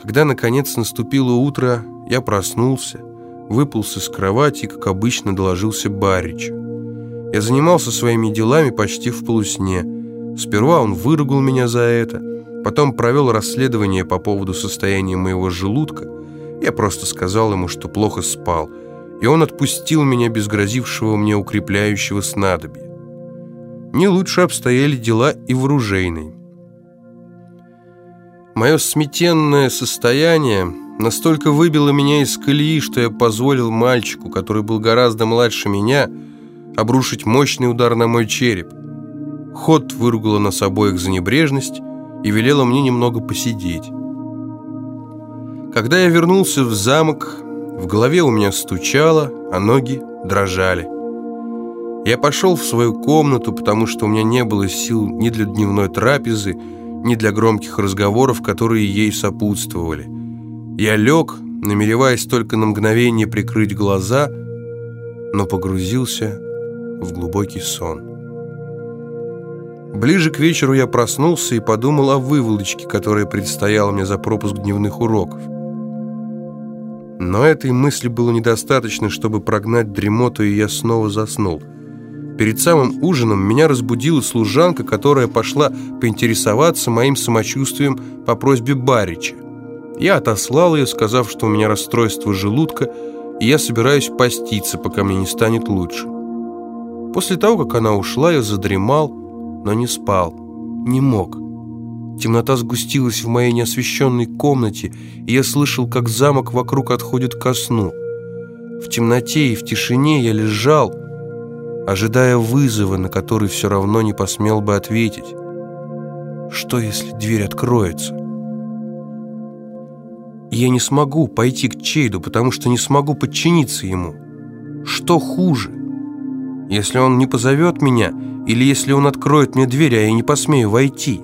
Когда, наконец, наступило утро, я проснулся, выполз из кровати и, как обычно, доложился Баричу. Я занимался своими делами почти в полусне. Сперва он выругал меня за это, потом провел расследование по поводу состояния моего желудка. Я просто сказал ему, что плохо спал, и он отпустил меня без грозившего мне укрепляющего снадобья. Не лучше обстояли дела и в оружейной. Мое сметенное состояние настолько выбило меня из колеи, что я позволил мальчику, который был гораздо младше меня, обрушить мощный удар на мой череп. Ход выругала нас обоих за небрежность и велела мне немного посидеть. Когда я вернулся в замок, в голове у меня стучало, а ноги дрожали. Я пошел в свою комнату, потому что у меня не было сил ни для дневной трапезы, ни для громких разговоров, которые ей сопутствовали. Я лег, намереваясь только на мгновение прикрыть глаза, но погрузился в глубокий сон. Ближе к вечеру я проснулся и подумал о выволочке, которая предстояла мне за пропуск дневных уроков. Но этой мысли было недостаточно, чтобы прогнать дремоту, и я снова заснул. Перед самым ужином меня разбудила служанка, которая пошла поинтересоваться моим самочувствием по просьбе Барича. Я отослал ее, сказав, что у меня расстройство желудка, и я собираюсь поститься, пока мне не станет лучше. После того, как она ушла, я задремал, но не спал, не мог. Темнота сгустилась в моей неосвещенной комнате, и я слышал, как замок вокруг отходит ко сну. В темноте и в тишине я лежал, ожидая вызова, на который все равно не посмел бы ответить. Что, если дверь откроется? я не смогу пойти к Чейду, потому что не смогу подчиниться ему. Что хуже? Если он не позовет меня, или если он откроет мне дверь, а я не посмею войти?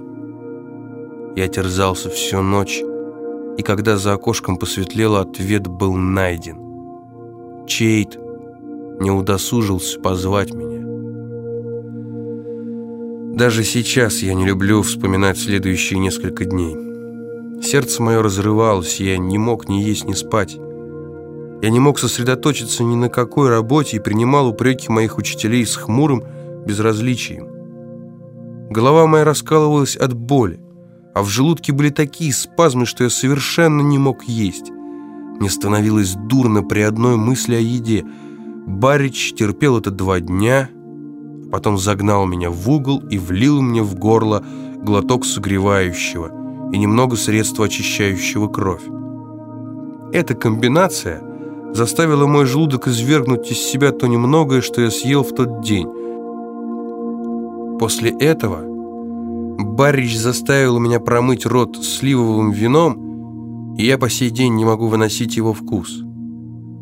Я терзался всю ночь, и когда за окошком посветлело, ответ был найден. Чейд не удосужился позвать меня. Даже сейчас я не люблю вспоминать следующие несколько дней. Сердце мое разрывалось, я не мог ни есть, ни спать. Я не мог сосредоточиться ни на какой работе и принимал упреки моих учителей с хмурым безразличием. Голова моя раскалывалась от боли, а в желудке были такие спазмы, что я совершенно не мог есть. Мне становилось дурно при одной мысли о еде. Барич терпел это два дня, потом загнал меня в угол и влил мне в горло глоток согревающего – и немного средства, очищающего кровь. Эта комбинация заставила мой желудок извергнуть из себя то немногое, что я съел в тот день. После этого Баррич заставил меня промыть рот сливовым вином, и я по сей день не могу выносить его вкус.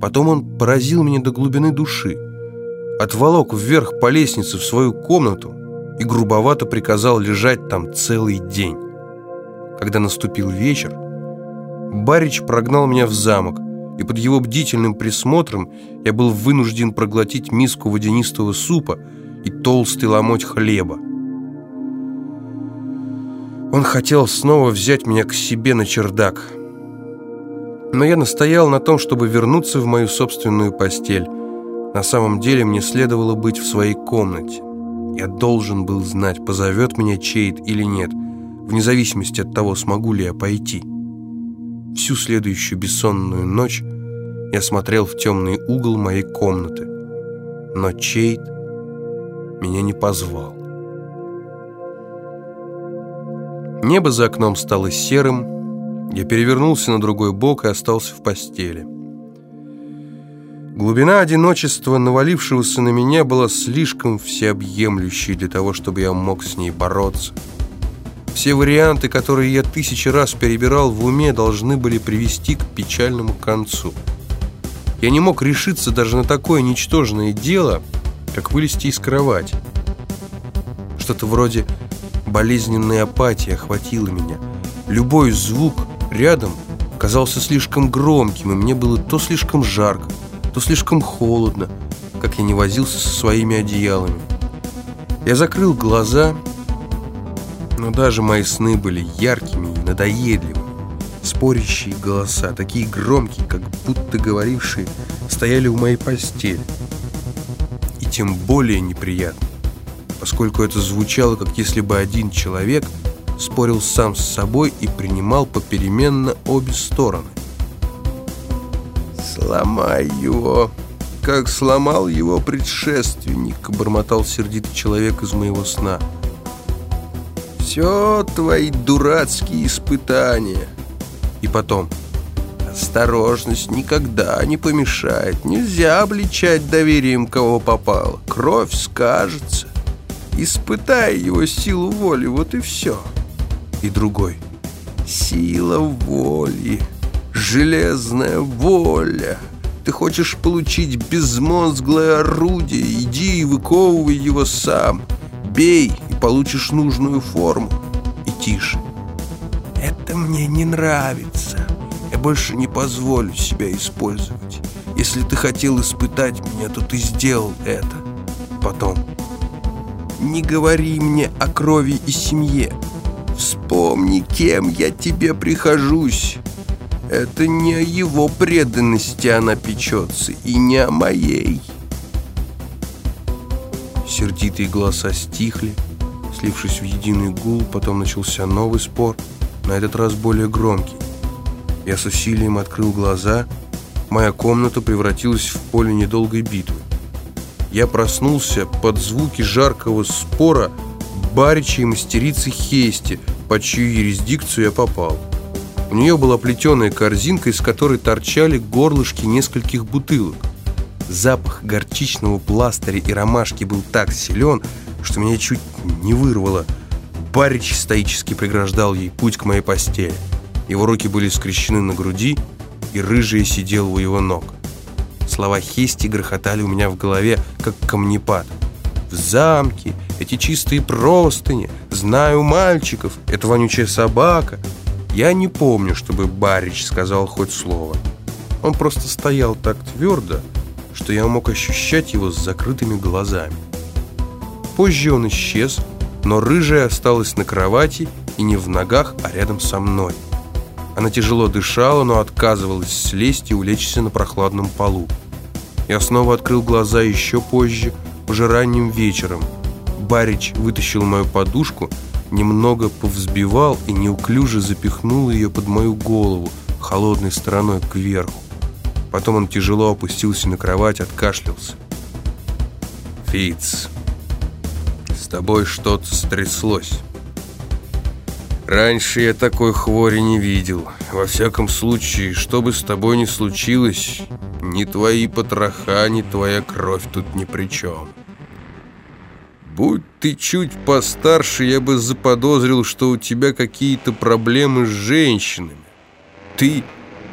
Потом он поразил меня до глубины души, отволок вверх по лестнице в свою комнату и грубовато приказал лежать там целый день. Когда наступил вечер, Барич прогнал меня в замок, и под его бдительным присмотром я был вынужден проглотить миску водянистого супа и толстый ломоть хлеба. Он хотел снова взять меня к себе на чердак. Но я настоял на том, чтобы вернуться в мою собственную постель. На самом деле мне следовало быть в своей комнате. Я должен был знать, позовет меня Чейд или нет – вне зависимости от того, смогу ли я пойти. Всю следующую бессонную ночь я смотрел в темный угол моей комнаты, но Чейд меня не позвал. Небо за окном стало серым, я перевернулся на другой бок и остался в постели. Глубина одиночества, навалившегося на меня, была слишком всеобъемлющей для того, чтобы я мог с ней бороться. Все варианты, которые я тысячи раз перебирал в уме, должны были привести к печальному концу. Я не мог решиться даже на такое ничтожное дело, как вылезти из кровати. Что-то вроде болезненной апатии охватило меня. Любой звук рядом казался слишком громким, и мне было то слишком жарко, то слишком холодно, как я не возился со своими одеялами. Я закрыл глаза но даже мои сны были яркими и надоедливыми. Спорящие голоса, такие громкие, как будто говорившие, стояли у моей постели. И тем более неприятно, поскольку это звучало, как если бы один человек спорил сам с собой и принимал попеременно обе стороны. «Сломай его, как сломал его предшественник», — бормотал сердитый человек из моего сна. «Все твои дурацкие испытания». И потом, осторожность никогда не помешает. Нельзя обличать доверием, кого попало. Кровь скажется. Испытай его силу воли, вот и все. И другой. Сила воли. Железная воля. Ты хочешь получить безмозглое орудие, иди и выковывай его сам. Бей, и получишь нужную форму. И тише. Это мне не нравится. Я больше не позволю себя использовать. Если ты хотел испытать меня, то ты сделал это. Потом. Не говори мне о крови и семье. Вспомни, кем я тебе прихожусь. Это не о его преданности она печется, и не о моей. Сердитые голоса стихли, слившись в единый гул, потом начался новый спор, на этот раз более громкий. Я с усилием открыл глаза, моя комната превратилась в поле недолгой битвы. Я проснулся под звуки жаркого спора баричей мастерицы Хести, под чью юрисдикцию я попал. У нее была плетеная корзинка, из которой торчали горлышки нескольких бутылок. Запах горчичного пластыря и ромашки был так силен, что меня чуть не вырвало. Барич стоически преграждал ей путь к моей постели. Его руки были скрещены на груди, и рыжая сидела у его ног. Слова Хести грохотали у меня в голове, как камнепад. В замке, эти чистые простыни, знаю мальчиков, эта вонючая собака — я не помню, чтобы Барич сказал хоть слово. Он просто стоял так твердо, что я мог ощущать его с закрытыми глазами. Позже он исчез, но рыжая осталась на кровати и не в ногах, а рядом со мной. Она тяжело дышала, но отказывалась слезть и улечься на прохладном полу. Я снова открыл глаза еще позже, уже ранним вечером. Барич вытащил мою подушку немного повзбивал и неуклюже запихнул ее под мою голову, холодной стороной кверху. Потом он тяжело опустился на кровать, откашлялся. «Фиц, с тобой что-то стряслось. Раньше я такой хвори не видел. Во всяком случае, что бы с тобой ни случилось, ни твои потроха, ни твоя кровь тут ни при чем». Будь ты чуть постарше, я бы заподозрил, что у тебя какие-то проблемы с женщинами. Ты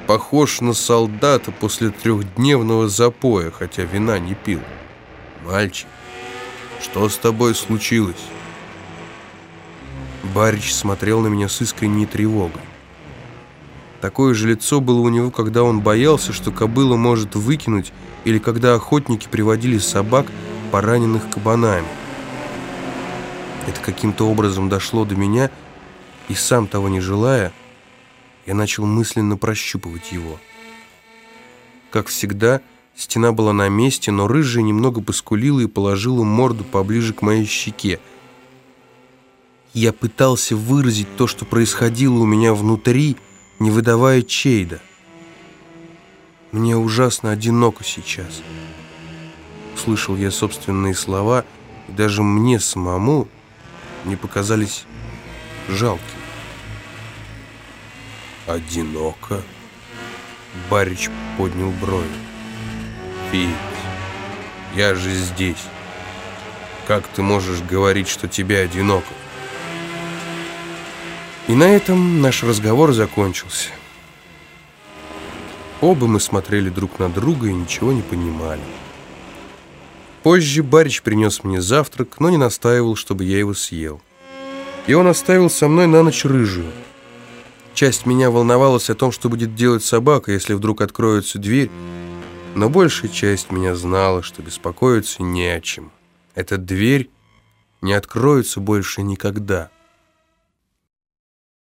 похож на солдата после трехдневного запоя, хотя вина не пил. Мальчик, что с тобой случилось? Барич смотрел на меня с искренней тревогой. Такое же лицо было у него, когда он боялся, что кобыла может выкинуть, или когда охотники приводили собак, пораненных кабанами. Это каким-то образом дошло до меня, и сам того не желая, я начал мысленно прощупывать его. Как всегда, стена была на месте, но рыжая немного поскулила и положила морду поближе к моей щеке. Я пытался выразить то, что происходило у меня внутри, не выдавая Чейда. Мне ужасно одиноко сейчас. Слышал я собственные слова, и даже мне самому не показались жалкими. «Одиноко?» Барич поднял брови. «Фиц, я же здесь. Как ты можешь говорить, что тебе одиноко?» И на этом наш разговор закончился. Оба мы смотрели друг на друга и ничего не понимали. Позже Барич принес мне завтрак, но не настаивал, чтобы я его съел. И он оставил со мной на ночь рыжую. Часть меня волновалась о том, что будет делать собака, если вдруг откроется дверь, но большая часть меня знала, что беспокоиться не о чем. Эта дверь не откроется больше никогда.